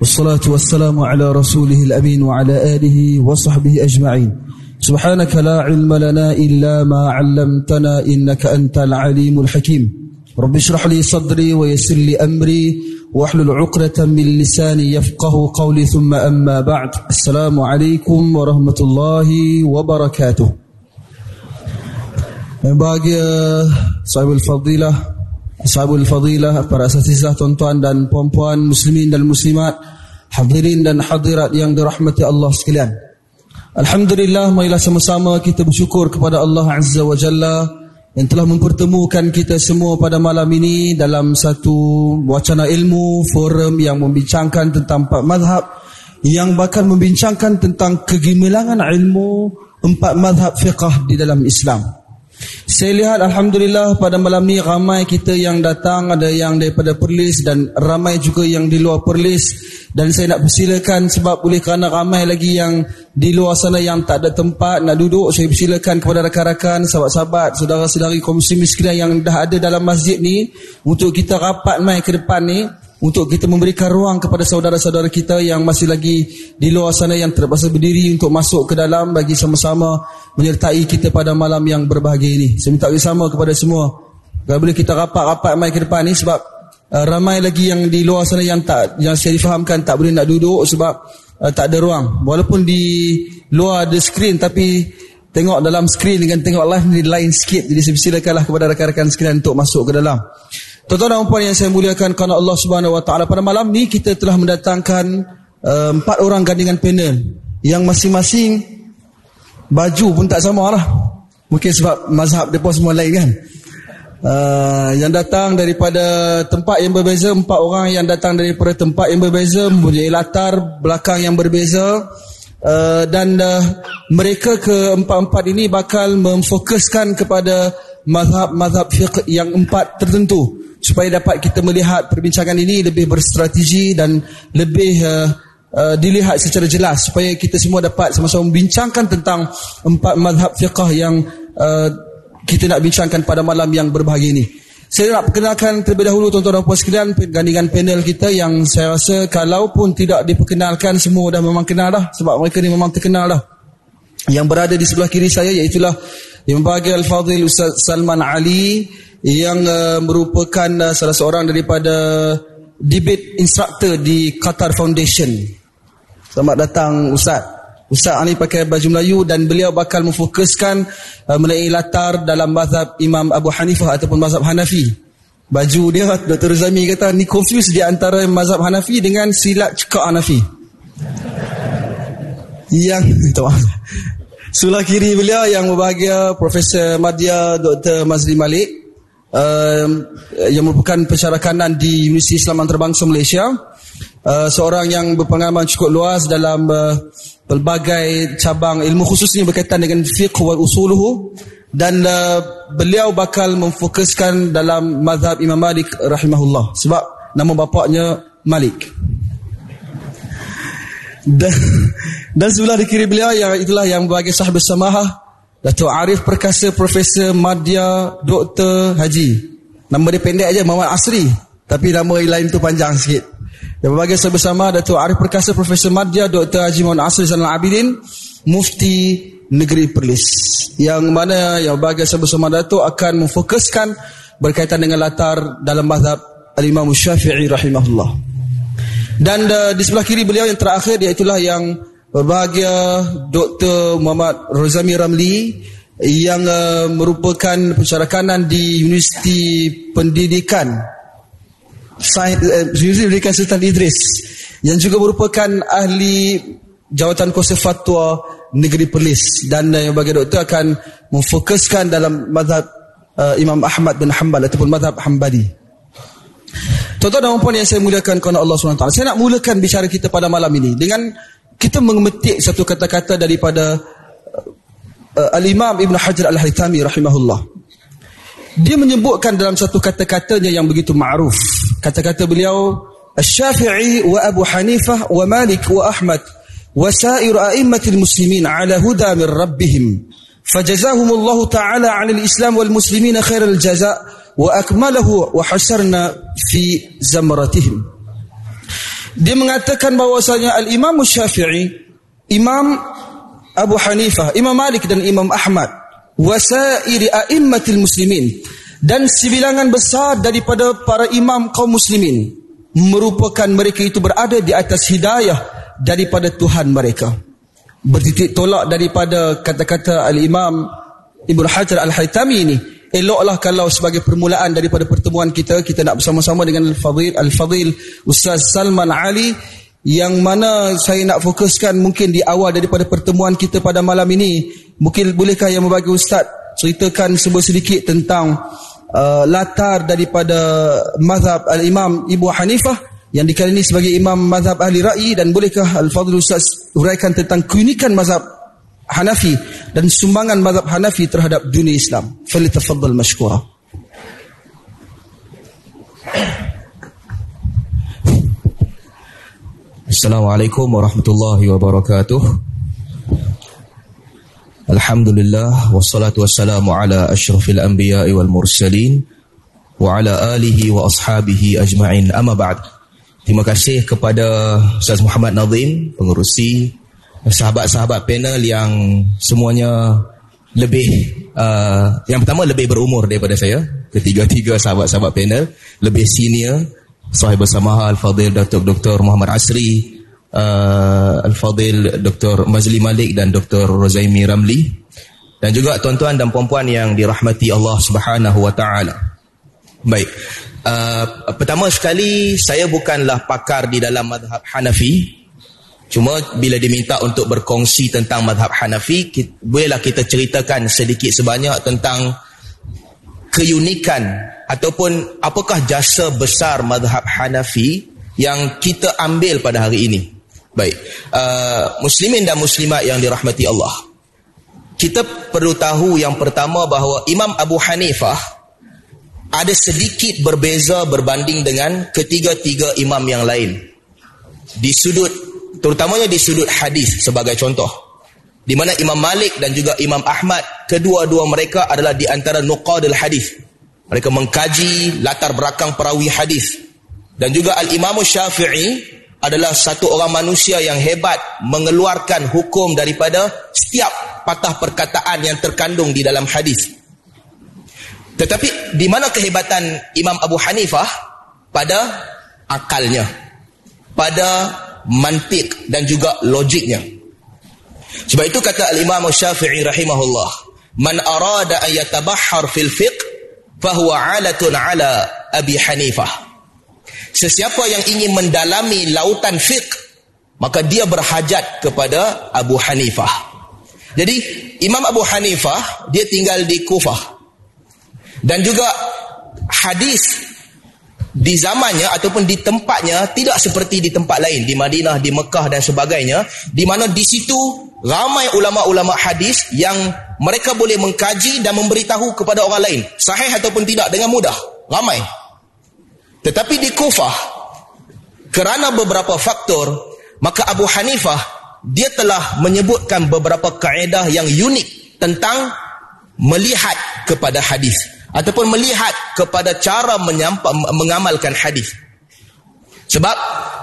والصلاة والسلام على رسوله الأمين وعلى آله وصحبه أجمعين. سبحانك لا علم لنا إلا ما علمتنا إنك أنت العليم الحكيم. رب اشرح لي صدري ويسر لي أمري واحلل عقدة من لساني يفقه قولي ثم أما بعد. السلام عليكم ورحمة الله وبركاته. Bahagia sahibul fadilah Sahibul fadilah Para asasisah tuan-tuan dan puan-puan Muslimin dan muslimat Hadirin dan hadirat yang dirahmati Allah sekalian. Alhamdulillah Marilah sama-sama kita bersyukur kepada Allah Azza wa Jalla Yang telah mempertemukan kita semua pada malam ini Dalam satu wacana ilmu Forum yang membincangkan tentang empat madhab Yang bahkan membincangkan tentang kegemilangan ilmu Empat madhab fiqah di dalam Islam saya lihat Alhamdulillah pada malam ni ramai kita yang datang Ada yang daripada Perlis dan ramai juga yang di luar Perlis. Dan saya nak persilakan sebab boleh kerana ramai lagi yang di luar sana yang tak ada tempat nak duduk Saya persilakan kepada rakan-rakan, sahabat-sahabat, saudara-saudari komisi miskin yang dah ada dalam masjid ni Untuk kita rapat mai ke depan ni untuk kita memberikan ruang kepada saudara-saudara kita yang masih lagi di luar sana yang terpaksa berdiri untuk masuk ke dalam bagi sama-sama menyertai kita pada malam yang berbahagia ini. Saya minta bersama kepada semua. Kalau boleh kita rapat-rapat mai ke depan ni sebab uh, ramai lagi yang di luar sana yang tak yang saya difahamkan tak boleh nak duduk sebab uh, tak ada ruang. Walaupun di luar ada skrin tapi tengok dalam skrin dengan tengok live ni lain sikit. Jadi saya persilakanlah kepada rakan-rakan sekalian untuk masuk ke dalam. Tuan-tuan dan puan yang saya muliakan kerana Allah Subhanahu Wa Taala pada malam ni kita telah mendatangkan uh, empat orang gandingan panel yang masing-masing baju pun tak sama lah. Mungkin sebab mazhab mereka semua lain kan. Uh, yang datang daripada tempat yang berbeza empat orang yang datang daripada tempat yang berbeza mempunyai latar belakang yang berbeza uh, dan uh, mereka keempat-empat ini bakal memfokuskan kepada mazhab-mazhab fiqh yang empat tertentu supaya dapat kita melihat perbincangan ini lebih berstrategi dan lebih uh, uh, dilihat secara jelas supaya kita semua dapat sama-sama membincangkan tentang empat mazhab fiqh yang uh, kita nak bincangkan pada malam yang berbahagia ini. Saya nak perkenalkan terlebih dahulu tuan-tuan dan puan sekalian gandingan panel kita yang saya rasa kalaupun tidak diperkenalkan semua dah memang kenal dah sebab mereka ni memang terkenal dah. Yang berada di sebelah kiri saya iaitu yang berbahagia Al-Fadhil Ustaz Salman Ali yang uh, merupakan uh, salah seorang daripada debate instructor di Qatar Foundation. Selamat datang Ustaz. Ustaz ini pakai baju Melayu dan beliau bakal memfokuskan uh, mengenai latar dalam mazhab Imam Abu Hanifah ataupun mazhab Hanafi. Baju dia Dr. Zami kata ni confuse di antara mazhab Hanafi dengan silat cekak Hanafi. Yang Sebelah kiri beliau yang berbahagia Profesor Madya Dr. Mazli Malik uh, yang merupakan pensyarah kanan di Universiti Islam Antarabangsa Malaysia. Uh, seorang yang berpengalaman cukup luas dalam uh, pelbagai cabang ilmu khususnya berkaitan dengan fiqh wal usuluhu dan uh, beliau bakal memfokuskan dalam mazhab Imam Malik rahimahullah sebab nama bapaknya Malik. Dan, dan sebelah di kiri beliau yang itulah yang bagi sahabat samahah Datuk Arif Perkasa Profesor Madya Doktor Haji. Nama dia pendek aja Muhammad Asri. Tapi nama lain tu panjang sikit. Dan berbagai bersama Datuk Arif Perkasa Profesor Madya Doktor Haji Muhammad Asri Zainal Abidin Mufti Negeri Perlis. Yang mana yang berbagai bersama Datuk akan memfokuskan berkaitan dengan latar dalam mazhab Al-Imam Syafi'i rahimahullah. Dan uh, di sebelah kiri beliau yang terakhir iaitulah yang Berbahagia Dr. Muhammad Rozami Ramli yang uh, merupakan pensyarah kanan di Universiti Pendidikan Sains uh, Universiti Pendidikan Sultan Idris yang juga merupakan ahli jawatan kuasa fatwa negeri Perlis dan yang bagi doktor akan memfokuskan dalam mazhab uh, Imam Ahmad bin Hanbal ataupun mazhab Hanbali. Tuan-tuan dan puan yang saya muliakan kerana Allah SWT. Saya nak mulakan bicara kita pada malam ini dengan kita mengemetik satu kata-kata daripada uh, Al-Imam Ibn Hajar Al-Haythami rahimahullah. Dia menyebutkan dalam satu kata-katanya yang begitu ma'ruf. Kata-kata beliau, Al-Syafi'i wa Abu Hanifah wa Malik wa Ahmad wa sa'ir a'immatil muslimin ala huda min rabbihim. فجزاهم الله تعالى عن الإسلام والمسلمين خير الجزاء وأكمله وحشرنا في زمرتهم dia mengatakan bahwasanya al-Imam Syafi'i, Imam Abu Hanifah, Imam Malik dan Imam Ahmad, wasairi a'immatil muslimin dan sebilangan besar daripada para imam kaum muslimin merupakan mereka itu berada di atas hidayah daripada Tuhan mereka. Bertitik tolak daripada kata-kata al-Imam Ibnu Hajar Al-Haytami ini eloklah kalau sebagai permulaan daripada pertemuan kita kita nak bersama-sama dengan Al-Fadhil Al-Fadhil Ustaz Salman Ali yang mana saya nak fokuskan mungkin di awal daripada pertemuan kita pada malam ini. Mungkin bolehkah yang membagi ustaz ceritakan sebuah sedikit tentang uh, latar daripada mazhab al-Imam Ibu Hanifah yang dikali ini sebagai imam mazhab ahli ra'i dan bolehkah al-Fadhil Ustaz uraikan tentang keunikan mazhab Hanafi dan sumbangan mazhab Hanafi terhadap dunia Islam. Falitafaddal mashkura. Assalamualaikum warahmatullahi wabarakatuh. Alhamdulillah wassalatu wassalamu ala asyrafil anbiya'i wal mursalin wa ala alihi wa ashabihi ajma'in. Amma ba'd. Terima kasih kepada Ustaz Muhammad Nazim, pengurusi sahabat-sahabat panel yang semuanya lebih uh, yang pertama lebih berumur daripada saya ketiga-tiga sahabat-sahabat panel lebih senior sahib bersama Al-Fadhil Dr. Dr. Muhammad Asri uh, Al-Fadhil Dr. Mazli Malik dan Dr. Rozaimi Ramli dan juga tuan-tuan dan puan-puan yang dirahmati Allah Subhanahu wa taala. Baik. Uh, pertama sekali saya bukanlah pakar di dalam mazhab Hanafi Cuma bila diminta untuk berkongsi tentang madhab Hanafi, kita, bolehlah kita ceritakan sedikit sebanyak tentang keunikan ataupun apakah jasa besar madhab Hanafi yang kita ambil pada hari ini. Baik, uh, muslimin dan muslimat yang dirahmati Allah. Kita perlu tahu yang pertama bahawa Imam Abu Hanifah ada sedikit berbeza berbanding dengan ketiga-tiga imam yang lain. Di sudut terutamanya di sudut hadis sebagai contoh di mana Imam Malik dan juga Imam Ahmad kedua-dua mereka adalah di antara nuqadul hadis. Mereka mengkaji latar belakang perawi hadis. Dan juga Al-Imam Syafi'i adalah satu orang manusia yang hebat mengeluarkan hukum daripada setiap patah perkataan yang terkandung di dalam hadis. Tetapi di mana kehebatan Imam Abu Hanifah? Pada akalnya. Pada mantik dan juga logiknya. Sebab itu kata al-Imam Syafi'i rahimahullah, "Man arada an yatabahhar fil fiqh fahuwa 'alatun 'ala Abi Hanifah." Sesiapa yang ingin mendalami lautan fiqh, maka dia berhajat kepada Abu Hanifah. Jadi, Imam Abu Hanifah dia tinggal di Kufah. Dan juga hadis di zamannya ataupun di tempatnya tidak seperti di tempat lain di Madinah, di Mekah dan sebagainya di mana di situ ramai ulama-ulama hadis yang mereka boleh mengkaji dan memberitahu kepada orang lain. Sahih ataupun tidak dengan mudah. Ramai. Tetapi di Kufah kerana beberapa faktor maka Abu Hanifah dia telah menyebutkan beberapa kaedah yang unik tentang melihat kepada hadis ataupun melihat kepada cara menyampa, mengamalkan hadis. Sebab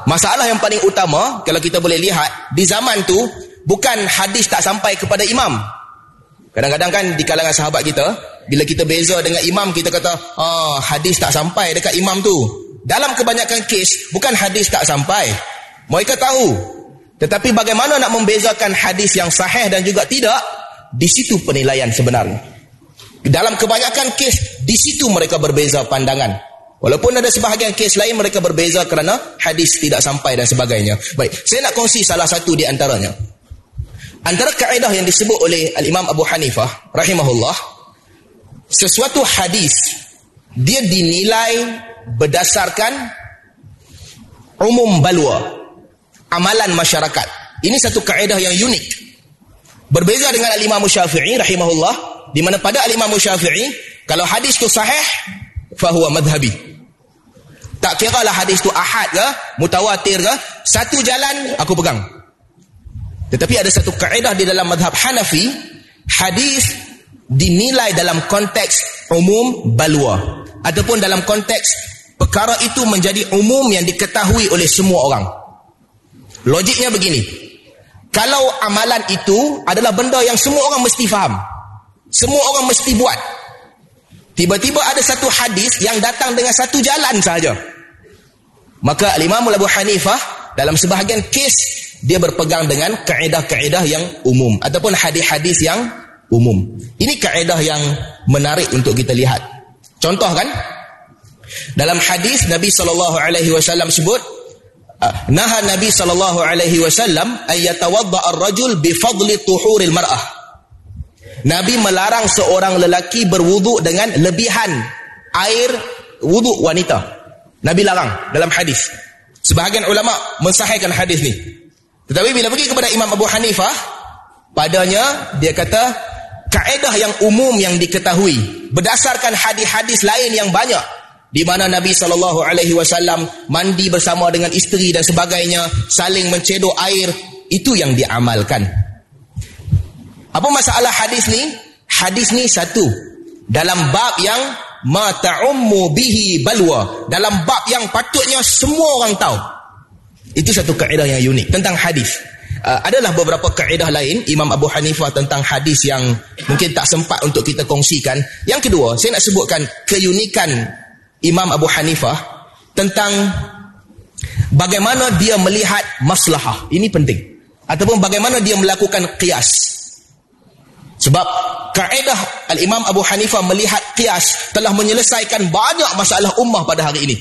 masalah yang paling utama kalau kita boleh lihat di zaman tu bukan hadis tak sampai kepada imam. Kadang-kadang kan di kalangan sahabat kita bila kita beza dengan imam kita kata ah hadis tak sampai dekat imam tu. Dalam kebanyakan kes bukan hadis tak sampai. Mereka tahu. Tetapi bagaimana nak membezakan hadis yang sahih dan juga tidak? Di situ penilaian sebenarnya. Dalam kebanyakan kes, di situ mereka berbeza pandangan. Walaupun ada sebahagian kes lain mereka berbeza kerana hadis tidak sampai dan sebagainya. Baik, saya nak kongsi salah satu di antaranya. Antara kaedah yang disebut oleh Al-Imam Abu Hanifah rahimahullah, sesuatu hadis dia dinilai berdasarkan umum balwa, amalan masyarakat. Ini satu kaedah yang unik. Berbeza dengan Al-Imam Syafi'i rahimahullah, di mana pada al-Imam Syafi'i kalau hadis tu sahih fahuwa madhhabi tak kira lah hadis tu ahad ke mutawatir ke satu jalan aku pegang tetapi ada satu kaedah di dalam madhab Hanafi hadis dinilai dalam konteks umum balwa ataupun dalam konteks perkara itu menjadi umum yang diketahui oleh semua orang Logiknya begini. Kalau amalan itu adalah benda yang semua orang mesti faham. Semua orang mesti buat. Tiba-tiba ada satu hadis yang datang dengan satu jalan saja. Maka Imam Abu Hanifah dalam sebahagian kes dia berpegang dengan kaedah-kaedah yang umum ataupun hadis-hadis yang umum. Ini kaedah yang menarik untuk kita lihat. Contoh kan? Dalam hadis Nabi sallallahu alaihi wasallam sebut Ah, naha Nabi sallallahu alaihi wasallam ayatawadda ar-rajul bi fadli tuhuril mar'ah. Nabi melarang seorang lelaki berwuduk dengan lebihan air wuduk wanita. Nabi larang dalam hadis. Sebahagian ulama mensahihkan hadis ni. Tetapi bila pergi kepada Imam Abu Hanifah, padanya dia kata kaedah yang umum yang diketahui berdasarkan hadis-hadis lain yang banyak di mana Nabi sallallahu alaihi wasallam mandi bersama dengan isteri dan sebagainya, saling mencedok air, itu yang diamalkan. Apa masalah hadis ni? Hadis ni satu. Dalam bab yang ma ta'ummu bihi balwa, dalam bab yang patutnya semua orang tahu. Itu satu kaedah yang unik tentang hadis. Uh, adalah beberapa kaedah lain Imam Abu Hanifah tentang hadis yang mungkin tak sempat untuk kita kongsikan. Yang kedua, saya nak sebutkan keunikan Imam Abu Hanifah tentang bagaimana dia melihat maslahah. Ini penting. Ataupun bagaimana dia melakukan qiyas. Sebab kaedah Al-Imam Abu Hanifah melihat qiyas telah menyelesaikan banyak masalah ummah pada hari ini.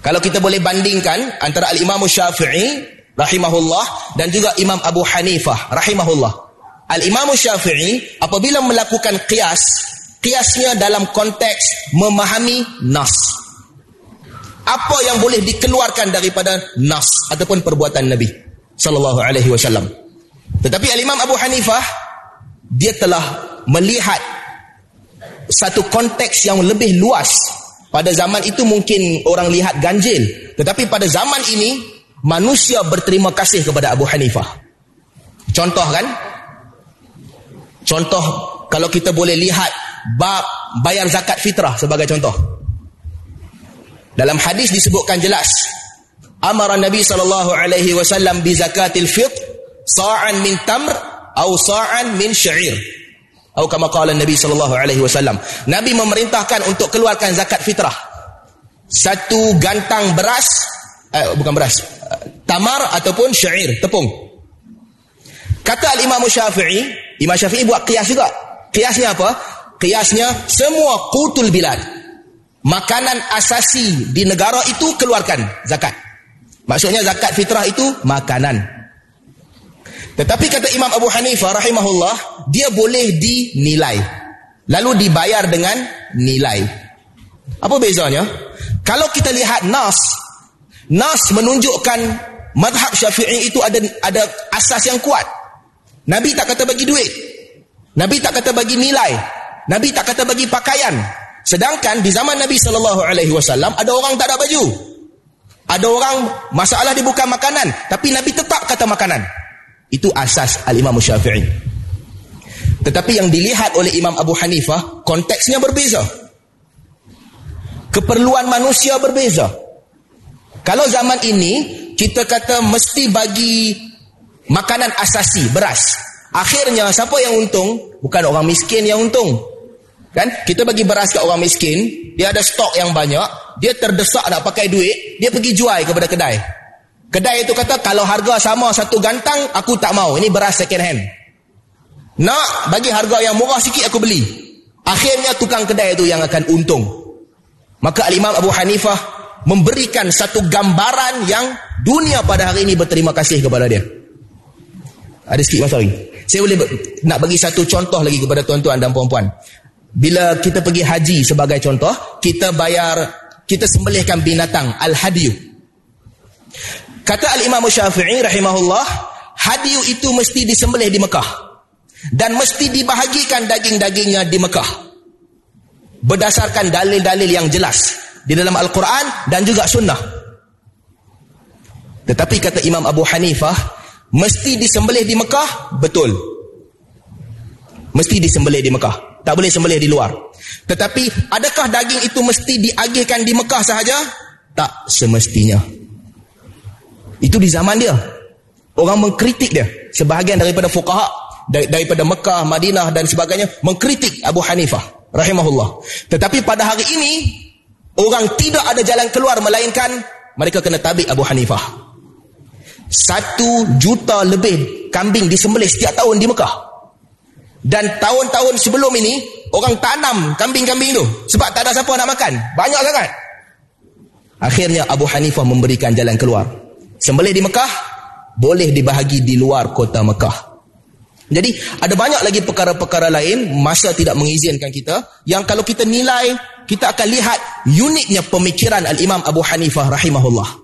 Kalau kita boleh bandingkan antara Al-Imam Syafi'i rahimahullah dan juga Imam Abu Hanifah rahimahullah. Al-Imam Syafi'i apabila melakukan qiyas Kiasnya dalam konteks memahami nas. Apa yang boleh dikeluarkan daripada nas ataupun perbuatan Nabi sallallahu alaihi wasallam. Tetapi Al-Imam Abu Hanifah dia telah melihat satu konteks yang lebih luas. Pada zaman itu mungkin orang lihat ganjil, tetapi pada zaman ini manusia berterima kasih kepada Abu Hanifah. Contoh kan? Contoh kalau kita boleh lihat bab bayar zakat fitrah sebagai contoh. Dalam hadis disebutkan jelas amara Nabi sallallahu alaihi wasallam bi zakatil fitr sa'an min tamr atau sa'an min sya'ir. Atau kama qala Nabi sallallahu alaihi wasallam. Nabi memerintahkan untuk keluarkan zakat fitrah. Satu gantang beras eh, bukan beras, tamar ataupun syair, tepung. Kata Al-Imam Syafi'i, Imam Syafi'i buat kias juga. Kiasnya apa? Kiasnya semua kutul bilad. Makanan asasi di negara itu keluarkan zakat. Maksudnya zakat fitrah itu makanan. Tetapi kata Imam Abu Hanifah rahimahullah, dia boleh dinilai. Lalu dibayar dengan nilai. Apa bezanya? Kalau kita lihat Nas, Nas menunjukkan madhab syafi'i itu ada ada asas yang kuat. Nabi tak kata bagi duit. Nabi tak kata bagi nilai. Nabi tak kata bagi pakaian. Sedangkan di zaman Nabi sallallahu alaihi wasallam ada orang tak ada baju. Ada orang masalah dia bukan makanan, tapi Nabi tetap kata makanan. Itu asas Al-Imam Syafi'i. Tetapi yang dilihat oleh Imam Abu Hanifah, konteksnya berbeza. Keperluan manusia berbeza. Kalau zaman ini, kita kata mesti bagi makanan asasi, beras. Akhirnya, siapa yang untung? Bukan orang miskin yang untung. Kan? Kita bagi beras kat orang miskin, dia ada stok yang banyak, dia terdesak nak pakai duit, dia pergi jual kepada kedai. Kedai itu kata, kalau harga sama satu gantang, aku tak mau. Ini beras second hand. Nak bagi harga yang murah sikit, aku beli. Akhirnya tukang kedai itu yang akan untung. Maka Imam Abu Hanifah memberikan satu gambaran yang dunia pada hari ini berterima kasih kepada dia. Ada sikit masa lagi. Saya boleh nak bagi satu contoh lagi kepada tuan-tuan dan puan-puan. Bila kita pergi haji sebagai contoh, kita bayar, kita sembelihkan binatang, al-hadiyu. Kata al-imam syafi'i rahimahullah, hadiyu itu mesti disembelih di Mekah. Dan mesti dibahagikan daging-dagingnya di Mekah. Berdasarkan dalil-dalil yang jelas. Di dalam Al-Quran dan juga sunnah. Tetapi kata Imam Abu Hanifah, mesti disembelih di Mekah, betul. Mesti disembelih di Mekah. Tak boleh sembelih di luar. Tetapi adakah daging itu mesti diagihkan di Mekah sahaja? Tak semestinya. Itu di zaman dia. Orang mengkritik dia. Sebahagian daripada fukaha daripada Mekah, Madinah dan sebagainya mengkritik Abu Hanifah rahimahullah. Tetapi pada hari ini orang tidak ada jalan keluar melainkan mereka kena tabik Abu Hanifah. Satu juta lebih kambing disembelih setiap tahun di Mekah. Dan tahun-tahun sebelum ini, orang tanam kambing-kambing itu. Sebab tak ada siapa nak makan. Banyak sangat. Akhirnya Abu Hanifah memberikan jalan keluar. Sembelih di Mekah, boleh dibahagi di luar kota Mekah. Jadi ada banyak lagi perkara-perkara lain masa tidak mengizinkan kita yang kalau kita nilai kita akan lihat uniknya pemikiran al-Imam Abu Hanifah rahimahullah.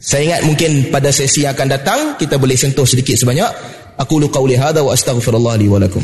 Saya ingat mungkin pada sesi yang akan datang kita boleh sentuh sedikit sebanyak. Aku lu qauli hadza wa astaghfirullah li wa lakum.